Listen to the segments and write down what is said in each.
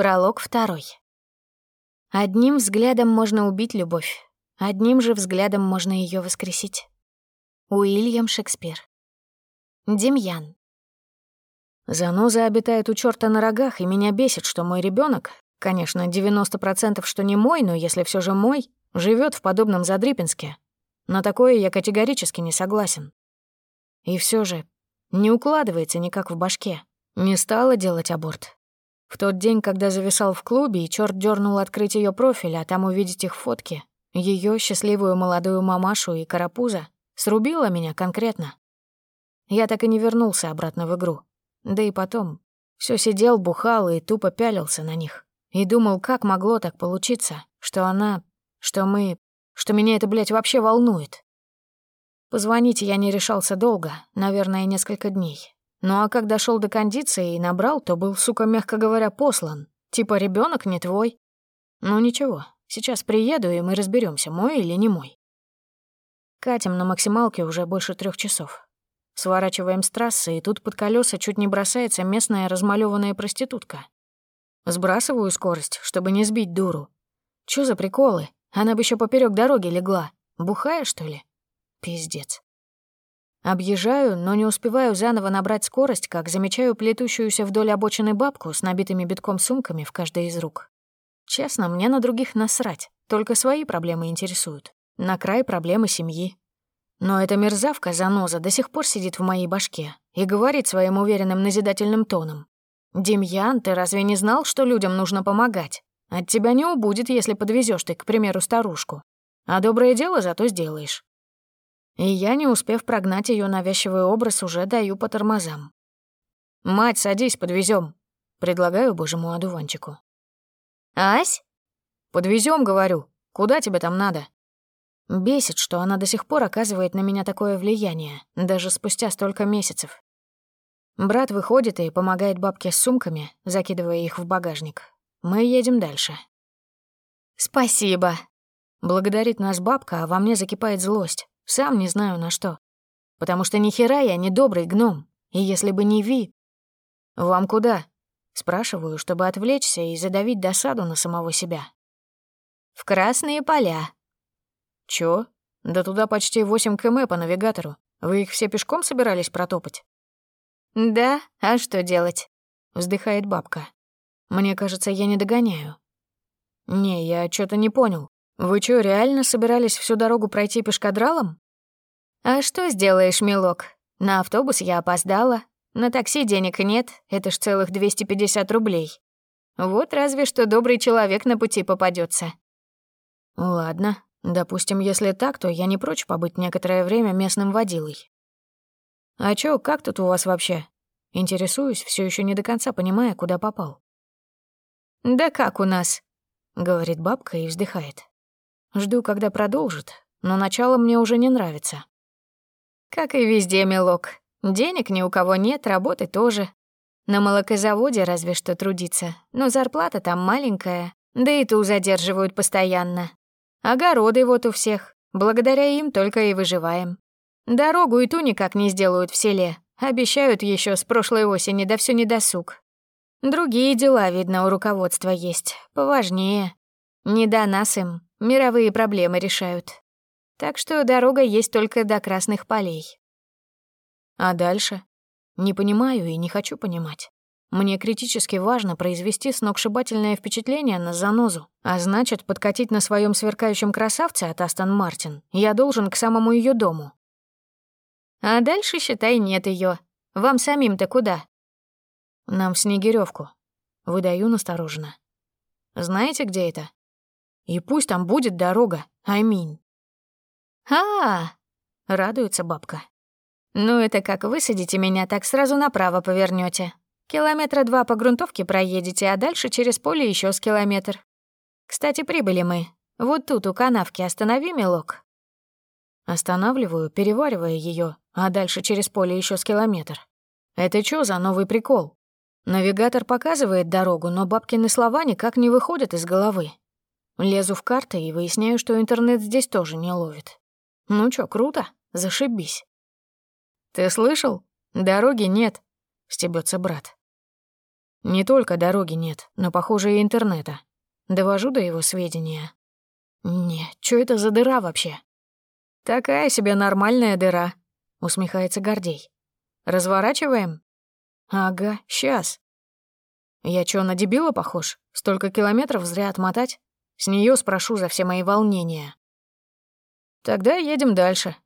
Пролог второй. Одним взглядом можно убить любовь, одним же взглядом можно ее воскресить. Уильям Шекспир. Демьян. Заноза обитает у черта на рогах, и меня бесит, что мой ребенок, конечно, 90% что не мой, но если все же мой, живет в подобном Задрипинске. На такое я категорически не согласен. И все же не укладывается никак в башке. Не стала делать аборт. В тот день, когда зависал в клубе, и черт дернул открыть ее профиль, а там увидеть их фотки, ее счастливую молодую мамашу и карапуза, срубила меня конкретно. Я так и не вернулся обратно в игру. Да и потом, все сидел, бухал и тупо пялился на них. И думал, как могло так получиться, что она, что мы, что меня это, блядь, вообще волнует. Позвонить я не решался долго, наверное, несколько дней. Ну а когда дошел до кондиции и набрал, то был, сука, мягко говоря, послан. Типа ребенок не твой. Ну ничего, сейчас приеду, и мы разберемся, мой или не мой. Катим на максималке уже больше трех часов. Сворачиваем с трассы, и тут под колеса чуть не бросается местная размалёванная проститутка. Сбрасываю скорость, чтобы не сбить дуру. Чё за приколы? Она бы еще поперек дороги легла. Бухая, что ли? Пиздец. Объезжаю, но не успеваю заново набрать скорость, как замечаю плетущуюся вдоль обочины бабку с набитыми битком сумками в каждой из рук. Честно, мне на других насрать, только свои проблемы интересуют. На край проблемы семьи. Но эта мерзавка, заноза, до сих пор сидит в моей башке и говорит своим уверенным назидательным тоном. «Демьян, ты разве не знал, что людям нужно помогать? От тебя не убудет, если подвезешь ты, к примеру, старушку. А доброе дело зато сделаешь». И я, не успев прогнать ее навязчивый образ, уже даю по тормозам. «Мать, садись, подвезем, предлагаю божьему одуванчику. «Ась?» Подвезем, говорю. Куда тебе там надо?» Бесит, что она до сих пор оказывает на меня такое влияние, даже спустя столько месяцев. Брат выходит и помогает бабке с сумками, закидывая их в багажник. Мы едем дальше. «Спасибо», — благодарит нас бабка, а во мне закипает злость. Сам не знаю на что. Потому что ни хера я не добрый гном, и если бы не Ви... «Вам куда?» — спрашиваю, чтобы отвлечься и задавить досаду на самого себя. «В Красные поля», «Чё? Да туда почти 8 км по навигатору. Вы их все пешком собирались протопать?» «Да, а что делать?» — вздыхает бабка. «Мне кажется, я не догоняю». «Не, я что то не понял. Вы чё, реально собирались всю дорогу пройти пешкадралом?» «А что сделаешь, милок? На автобус я опоздала. На такси денег нет, это ж целых 250 рублей. Вот разве что добрый человек на пути попадется. «Ладно, Допустим, если так, то я не прочь побыть некоторое время местным водилой. А чё, как тут у вас вообще? Интересуюсь, все еще не до конца понимая, куда попал. Да как у нас? говорит бабка и вздыхает. Жду, когда продолжит, но начало мне уже не нравится. Как и везде, милок. Денег ни у кого нет, работы тоже. На молокозаводе разве что трудиться, но зарплата там маленькая, да и ту задерживают постоянно. Огороды вот у всех. Благодаря им только и выживаем. Дорогу и ту никак не сделают в селе. Обещают еще с прошлой осени, да все недосуг. Другие дела, видно, у руководства есть, поважнее. Не до нас им, мировые проблемы решают. Так что дорога есть только до Красных полей. А дальше? Не понимаю и не хочу понимать. Мне критически важно произвести сногсшибательное впечатление на занозу, а значит, подкатить на своем сверкающем красавце от Астон Мартин я должен к самому ее дому. А дальше, считай, нет ее. Вам самим-то куда? Нам в Снегирёвку. Выдаю настороженно. Знаете, где это? И пусть там будет дорога. Аминь. А, радуется бабка. Ну это как высадите меня, так сразу направо повернете. Километра два по грунтовке проедете, а дальше через поле еще с километр. Кстати, прибыли мы. Вот тут у канавки останови, милок. Останавливаю, переваривая ее, а дальше через поле еще с километр. Это что за новый прикол? Навигатор показывает дорогу, но бабкины слова никак не выходят из головы. Лезу в карты и выясняю, что интернет здесь тоже не ловит. Ну чё, круто, зашибись. «Ты слышал? Дороги нет», — стебется брат. Не только дороги нет, но, похоже, и интернета. Довожу до его сведения. Не, что это за дыра вообще? Такая себе нормальная дыра, усмехается Гордей. Разворачиваем? Ага, сейчас. Я чё, на дебила похож? Столько километров зря отмотать? С нее спрошу за все мои волнения. Тогда едем дальше,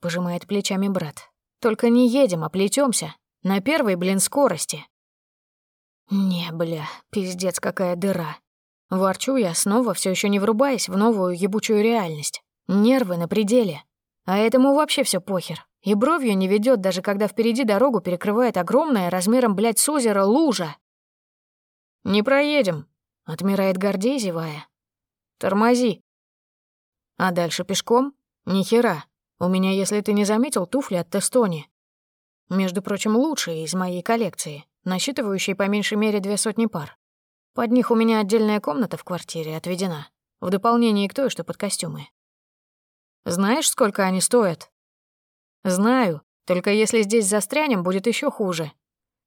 пожимает плечами брат. Только не едем, а плетемся. На первой, блин, скорости. Не, бля, пиздец, какая дыра. Ворчу я снова, все еще не врубаясь в новую ебучую реальность. Нервы на пределе. А этому вообще все похер. И бровью не ведет, даже когда впереди дорогу перекрывает огромная размером, блядь, с озера лужа. «Не проедем», — отмирает Гордей, зевая. «Тормози». А дальше пешком? Ни хера. У меня, если ты не заметил, туфли от Тестони. Между прочим, лучшие из моей коллекции, насчитывающие по меньшей мере две сотни пар. Под них у меня отдельная комната в квартире отведена, в дополнение к той, что под костюмы. Знаешь, сколько они стоят? Знаю, только если здесь застрянем, будет еще хуже.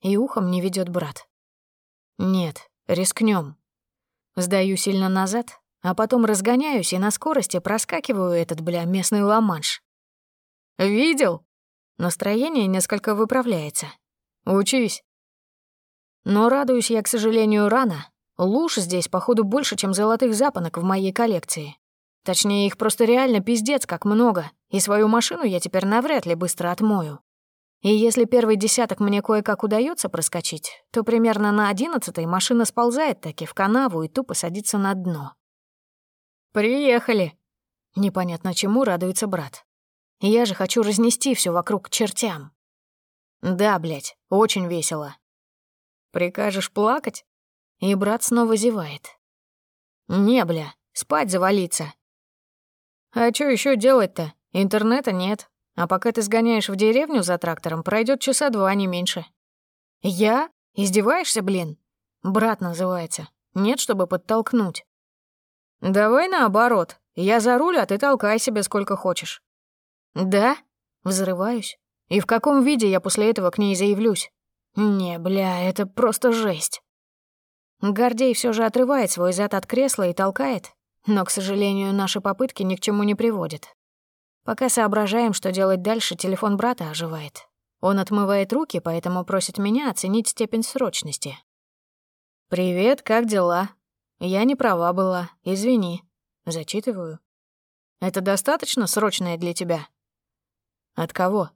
И ухом не ведет брат. Нет, рискнем. Сдаю сильно назад, а потом разгоняюсь и на скорости проскакиваю этот, бля, местный ламанш. «Видел?» Настроение несколько выправляется. «Учись». Но радуюсь я, к сожалению, рано. Луж здесь, походу, больше, чем золотых запонок в моей коллекции. Точнее, их просто реально пиздец как много, и свою машину я теперь навряд ли быстро отмою. И если первый десяток мне кое-как удается проскочить, то примерно на одиннадцатой машина сползает таки в канаву и тупо садится на дно. «Приехали!» Непонятно чему радуется брат. Я же хочу разнести все вокруг чертям. Да, блядь, очень весело. Прикажешь плакать? И брат снова зевает. Не, бля, спать завалиться. А что еще делать-то? Интернета нет. А пока ты сгоняешь в деревню за трактором, пройдет часа два, не меньше. Я? Издеваешься, блин? Брат называется. Нет, чтобы подтолкнуть. «Давай наоборот. Я за руль, а ты толкай себе сколько хочешь». «Да?» Взрываюсь. «И в каком виде я после этого к ней заявлюсь?» «Не, бля, это просто жесть». Гордей все же отрывает свой зад от кресла и толкает, но, к сожалению, наши попытки ни к чему не приводят. Пока соображаем, что делать дальше, телефон брата оживает. Он отмывает руки, поэтому просит меня оценить степень срочности. «Привет, как дела?» Я не права была, извини. Зачитываю. Это достаточно срочное для тебя? От кого?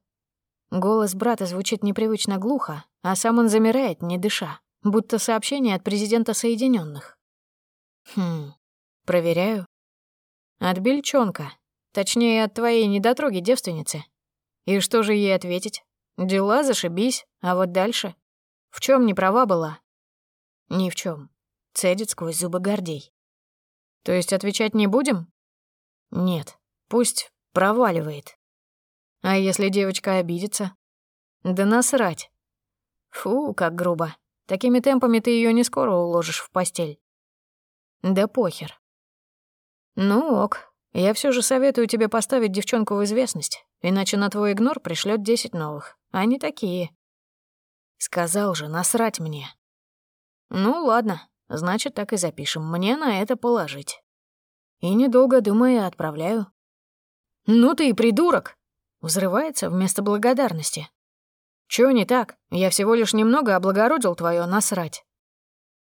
Голос брата звучит непривычно глухо, а сам он замирает, не дыша, будто сообщение от президента Соединенных. Хм, проверяю. От бельчонка, точнее, от твоей недотроги девственницы. И что же ей ответить? Дела зашибись, а вот дальше? В чем не права была? Ни в чем. Цедит сквозь зубы Гордей. То есть отвечать не будем? Нет, пусть проваливает. А если девочка обидится? Да насрать. Фу, как грубо. Такими темпами ты ее не скоро уложишь в постель. Да похер. Ну ок, я все же советую тебе поставить девчонку в известность, иначе на твой игнор пришлет десять новых. Они такие. Сказал же, насрать мне. Ну ладно, Значит, так и запишем. Мне на это положить. И недолго думая, отправляю. «Ну ты и придурок!» Взрывается вместо благодарности. «Чё не так? Я всего лишь немного облагородил твоё насрать».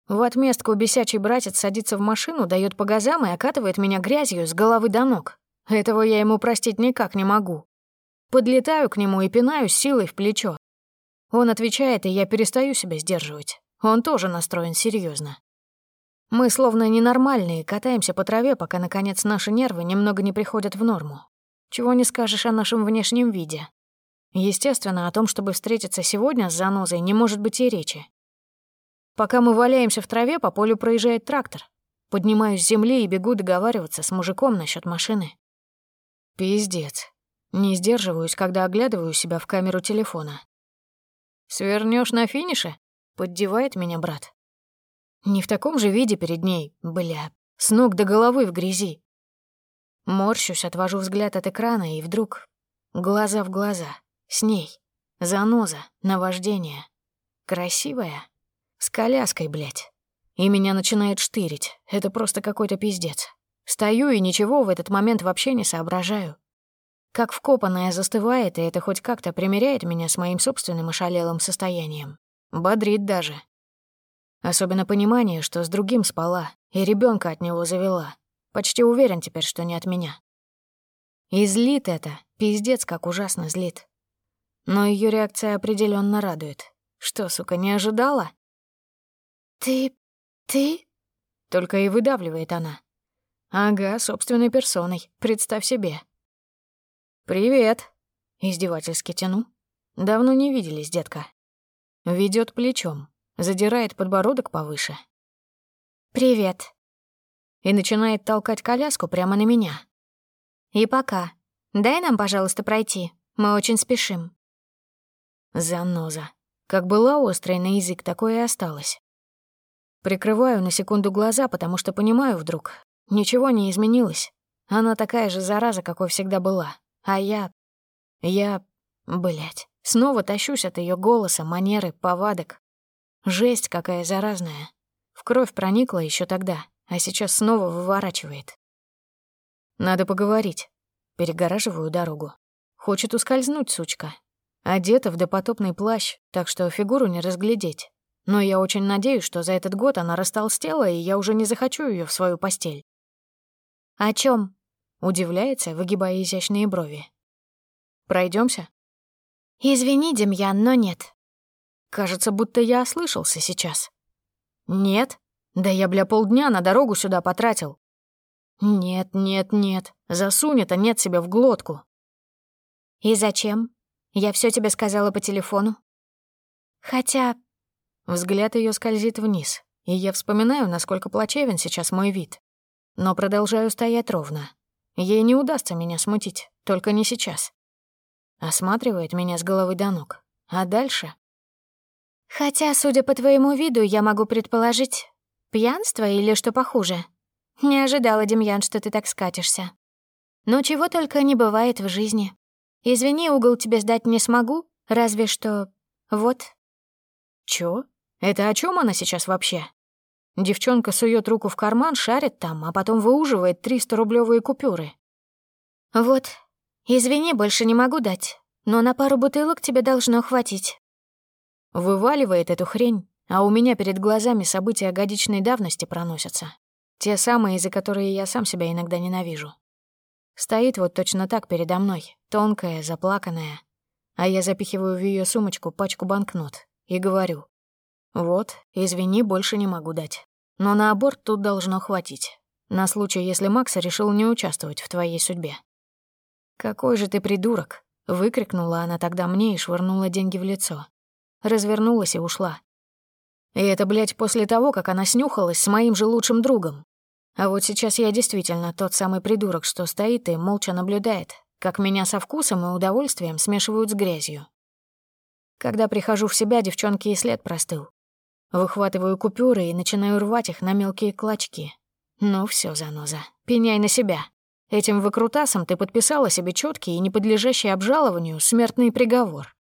В отместку бесячий братец садится в машину, дает по газам и окатывает меня грязью с головы до ног. Этого я ему простить никак не могу. Подлетаю к нему и пинаю силой в плечо. Он отвечает, и я перестаю себя сдерживать. Он тоже настроен серьезно. Мы словно ненормальные, катаемся по траве, пока, наконец, наши нервы немного не приходят в норму. Чего не скажешь о нашем внешнем виде. Естественно, о том, чтобы встретиться сегодня с занозой, не может быть и речи. Пока мы валяемся в траве, по полю проезжает трактор. Поднимаюсь с земли и бегу договариваться с мужиком насчет машины. Пиздец. Не сдерживаюсь, когда оглядываю себя в камеру телефона. Свернешь на финише?» — поддевает меня брат. Не в таком же виде перед ней, бля, с ног до головы в грязи. Морщусь, отвожу взгляд от экрана, и вдруг глаза в глаза, с ней, заноза, наваждение. Красивая, С коляской, блядь. И меня начинает штырить. Это просто какой-то пиздец. Стою и ничего в этот момент вообще не соображаю. Как вкопанная застывает, и это хоть как-то примеряет меня с моим собственным ошалелым состоянием. Бодрит даже. Особенно понимание, что с другим спала, и ребенка от него завела. Почти уверен теперь, что не от меня. И злит это, пиздец, как ужасно злит. Но ее реакция определенно радует. Что, сука, не ожидала? «Ты... ты...» Только и выдавливает она. Ага, собственной персоной, представь себе. «Привет», — издевательски тяну. «Давно не виделись, детка». Ведет плечом, задирает подбородок повыше. «Привет». И начинает толкать коляску прямо на меня. «И пока. Дай нам, пожалуйста, пройти. Мы очень спешим». Заноза. Как была острой на язык, такое и осталось. Прикрываю на секунду глаза, потому что понимаю вдруг. Ничего не изменилось. Она такая же зараза, какой всегда была. А я... Я... Блять. Снова тащусь от ее голоса, манеры, повадок. Жесть какая заразная. В кровь проникла еще тогда, а сейчас снова выворачивает. Надо поговорить. Перегораживаю дорогу. Хочет ускользнуть, сучка. Одета в допотопный плащ, так что фигуру не разглядеть. Но я очень надеюсь, что за этот год она растолстела, и я уже не захочу ее в свою постель. «О чем? удивляется, выгибая изящные брови. Пройдемся? «Извини, Демьян, но нет». Кажется, будто я ослышался сейчас. «Нет? Да я, бля, полдня на дорогу сюда потратил». «Нет, нет, нет. Засунь это нет себе в глотку». «И зачем? Я все тебе сказала по телефону». «Хотя Взгляд ее скользит вниз, и я вспоминаю, насколько плачевен сейчас мой вид. Но продолжаю стоять ровно. Ей не удастся меня смутить, только не сейчас. Осматривает меня с головы до ног. А дальше? Хотя, судя по твоему виду, я могу предположить, пьянство или что похуже. Не ожидала, Демьян, что ты так скатишься. Но чего только не бывает в жизни. Извини, угол тебе сдать не смогу, разве что... Вот. Чё? Это о чем она сейчас вообще? Девчонка сует руку в карман, шарит там, а потом выуживает 300-рублевые купюры. «Вот, извини, больше не могу дать, но на пару бутылок тебе должно хватить». Вываливает эту хрень, а у меня перед глазами события годичной давности проносятся. Те самые, из-за которые я сам себя иногда ненавижу. Стоит вот точно так передо мной, тонкая, заплаканная. А я запихиваю в ее сумочку пачку банкнот и говорю. «Вот, извини, больше не могу дать. Но на аборт тут должно хватить. На случай, если Макс решил не участвовать в твоей судьбе». «Какой же ты придурок!» — выкрикнула она тогда мне и швырнула деньги в лицо. Развернулась и ушла. И это, блядь, после того, как она снюхалась с моим же лучшим другом. А вот сейчас я действительно тот самый придурок, что стоит и молча наблюдает, как меня со вкусом и удовольствием смешивают с грязью. Когда прихожу в себя, девчонки и след простыл. Выхватываю купюры и начинаю рвать их на мелкие клочки. Ну все, заноза, пеняй на себя. Этим выкрутасом ты подписала себе четкий и неподлежащий обжалованию смертный приговор.